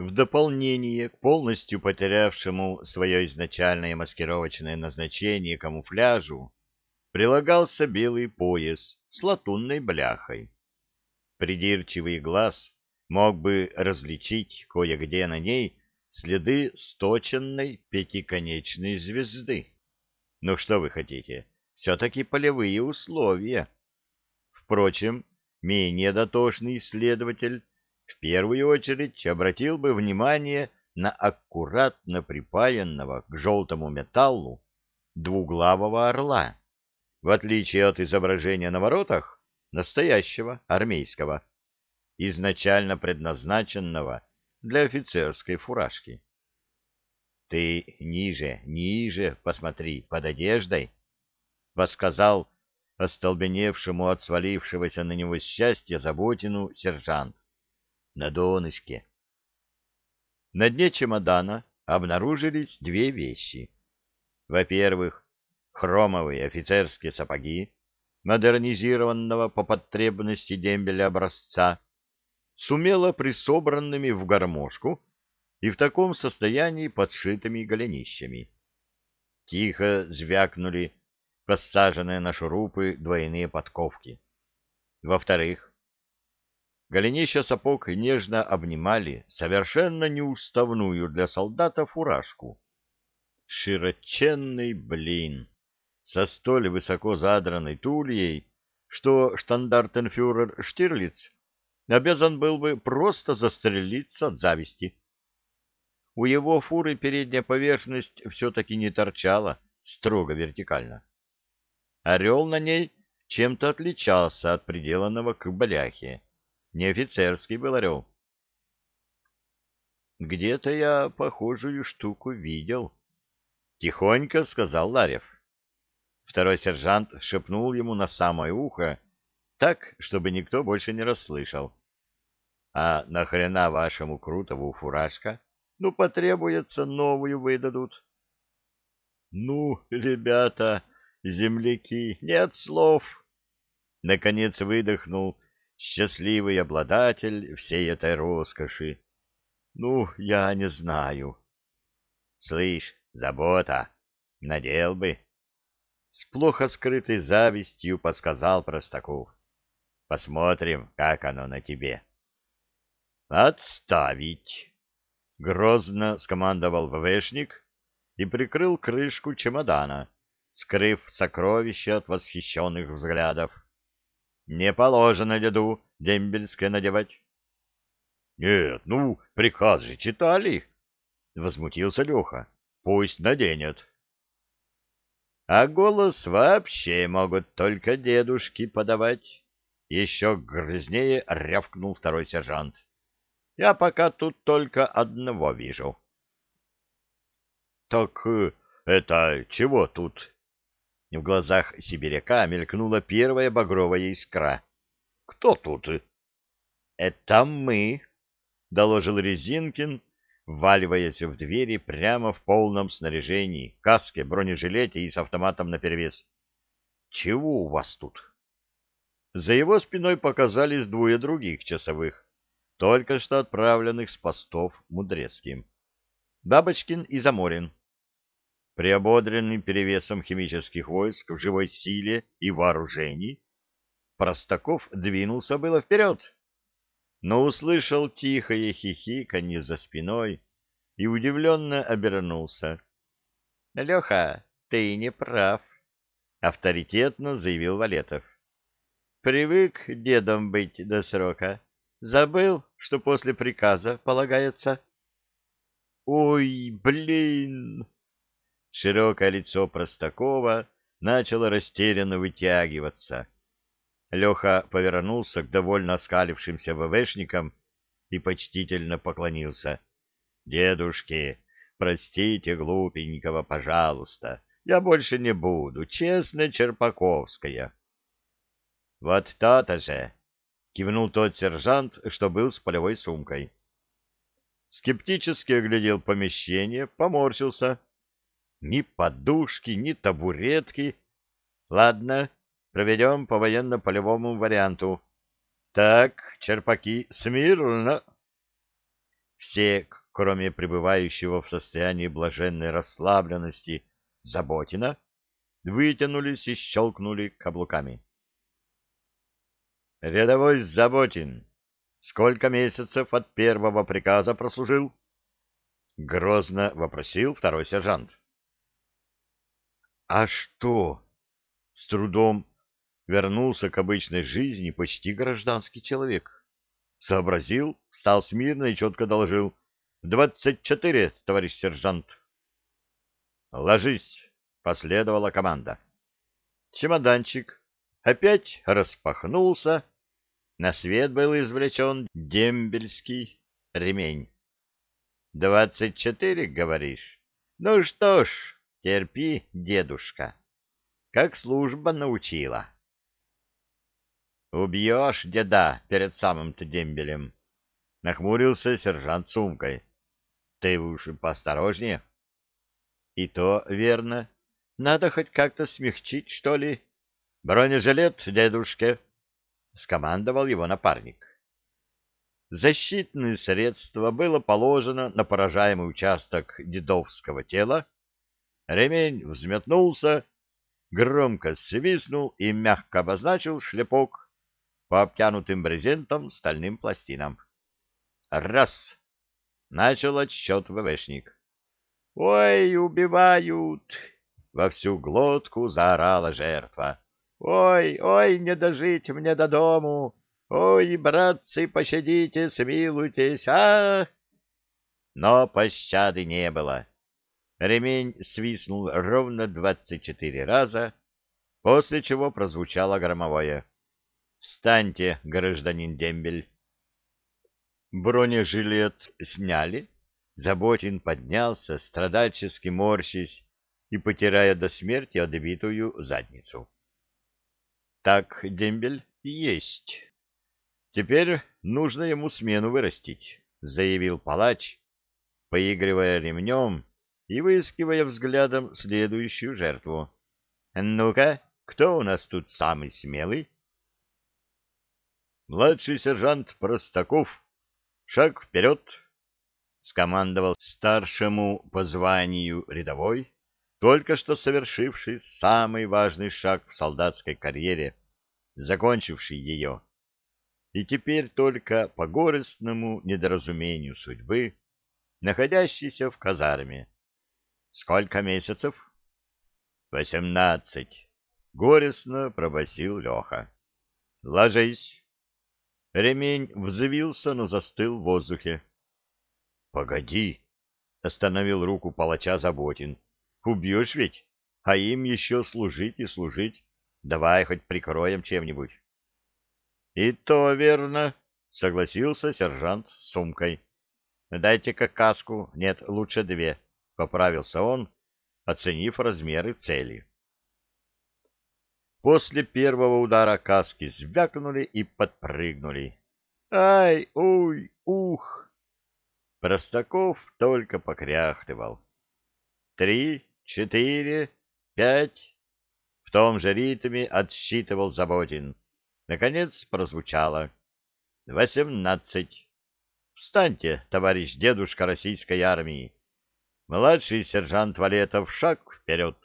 В дополнение к полностью потерявшему свое изначальное маскировочное назначение камуфляжу прилагался белый пояс с латунной бляхой. Придирчивый глаз мог бы различить кое-где на ней следы сточенной пятиконечной звезды. Ну что вы хотите, все-таки полевые условия. Впрочем, менее дотошный исследователь в первую очередь обратил бы внимание на аккуратно припаянного к желтому металлу двуглавого орла, в отличие от изображения на воротах настоящего армейского, изначально предназначенного для офицерской фуражки. Ты ниже, ниже посмотри, под одеждой, — восказал остолбеневшему от свалившегося на него счастья заботину сержант на донышке. На дне чемодана обнаружились две вещи. Во-первых, хромовые офицерские сапоги, модернизированного по потребности дембеля образца, с умело присобранными в гармошку и в таком состоянии подшитыми голенищами. Тихо звякнули посаженные на шурупы двойные подковки. Во-вторых, Голенища сапог нежно обнимали совершенно неуставную для солдата фуражку. Широченный блин, со столь высоко задранной тульей, что штандартенфюрер Штирлиц обязан был бы просто застрелиться от зависти. У его фуры передняя поверхность все-таки не торчала строго вертикально. Орел на ней чем-то отличался от приделанного к бляхе не офицерский был орел. «Где-то я похожую штуку видел», — тихонько сказал Ларев. Второй сержант шепнул ему на самое ухо, так, чтобы никто больше не расслышал. «А нахрена вашему Крутову фуражка? Ну, потребуется, новую выдадут». «Ну, ребята, земляки, нет слов!» Наконец выдохнул счастливый обладатель всей этой роскоши. Ну, я не знаю. Слышь, забота, надел бы. С плохо скрытой завистью подсказал Простаков. Посмотрим, как оно на тебе. Отставить! Грозно скомандовал ВВшник и прикрыл крышку чемодана, скрыв сокровища от восхищенных взглядов. Не положено деду дембельское надевать. — Нет, ну, приказ же читали, — возмутился Леха. — Пусть наденет. — А голос вообще могут только дедушки подавать. Еще грязнее рявкнул второй сержант. — Я пока тут только одного вижу. — Так э, это чего тут? В глазах сибиряка мелькнула первая багровая искра. — Кто тут? — Это мы, — доложил Резинкин, вваливаясь в двери прямо в полном снаряжении, каске, бронежилете и с автоматом наперевес. — Чего у вас тут? За его спиной показались двое других часовых, только что отправленных с постов Мудрецким. Бабочкин и Заморин. Приободренный перевесом химических войск в живой силе и вооружении, Простаков двинулся было вперед, но услышал тихое хихиканье за спиной и удивленно обернулся. — Леха, ты не прав, — авторитетно заявил Валетов. — Привык дедом быть до срока. Забыл, что после приказа полагается. — Ой, блин! Широкое лицо Простакова начало растерянно вытягиваться. Леха повернулся к довольно оскалившимся ВВшникам и почтительно поклонился. — Дедушки, простите глупенького, пожалуйста. Я больше не буду. Честно, Черпаковская. — Вот то-то же! — кивнул тот сержант, что был с полевой сумкой. Скептически оглядел помещение, поморщился. Ни подушки, ни табуретки. Ладно, проведем по военно-полевому варианту. Так, черпаки, смирно. Все, кроме пребывающего в состоянии блаженной расслабленности Заботина, вытянулись и щелкнули каблуками. «Рядовой Заботин, сколько месяцев от первого приказа прослужил?» — грозно вопросил второй сержант. «А что?» — с трудом вернулся к обычной жизни почти гражданский человек. Сообразил, встал смирно и четко доложил. «Двадцать четыре, товарищ сержант». «Ложись!» — последовала команда. Чемоданчик опять распахнулся. На свет был извлечен дембельский ремень. «Двадцать четыре, говоришь? Ну что ж, терпи, дедушка, как служба научила». «Убьешь деда перед самым-то дембелем», — нахмурился сержант сумкой. «Ты уж поосторожнее». «И то верно. Надо хоть как-то смягчить, что ли. Бронежилет дедушке», — скомандовал его напарник. Защитное средство было положено на поражаемый участок дедовского тела. Ремень взметнулся, громко свистнул и мягко обозначил шлепок по обтянутым брезентом стальным пластинам. Раз! Начал отсчет ВВшник. «Ой, убивают!» — во всю глотку заорала жертва. «Ой, ой, не дожить мне до дому! Ой, братцы, пощадите, смилуйтесь, а!» Но пощады не было. Ремень свистнул ровно двадцать четыре раза, после чего прозвучало громовое. Встаньте, гражданин Дембель. Бронежилет сняли. Заботин поднялся, страдальчески морщись и потирая до смерти отбитую задницу. Так, Дембель, есть. Теперь нужно ему смену вырастить, заявил палач, поигрывая ремнем и выискивая взглядом следующую жертву. Ну-ка, кто у нас тут самый смелый? Младший сержант Простаков, шаг вперед, — скомандовал старшему по званию рядовой, только что совершивший самый важный шаг в солдатской карьере, закончивший ее, и теперь только по горестному недоразумению судьбы, находящийся в казарме. Сколько месяцев? Восемнадцать. Горестно пробасил Леха. Ложись. Ремень взвился, но застыл в воздухе. — Погоди! — остановил руку палача Заботин. — Убьешь ведь? А им еще служить и служить. Давай хоть прикроем чем-нибудь. — И то верно, — согласился сержант с сумкой. — Дайте-ка каску. Нет, лучше две, — поправился он, оценив размеры цели. После первого удара каски звякнули и подпрыгнули. «Ай, уй, ух!» Простаков только покряхтывал. «Три, четыре, пять...» В том же ритме отсчитывал Заботин. Наконец прозвучало. «Восемнадцать. Встаньте, товарищ дедушка российской армии. Младший сержант Валетов, шаг вперед!»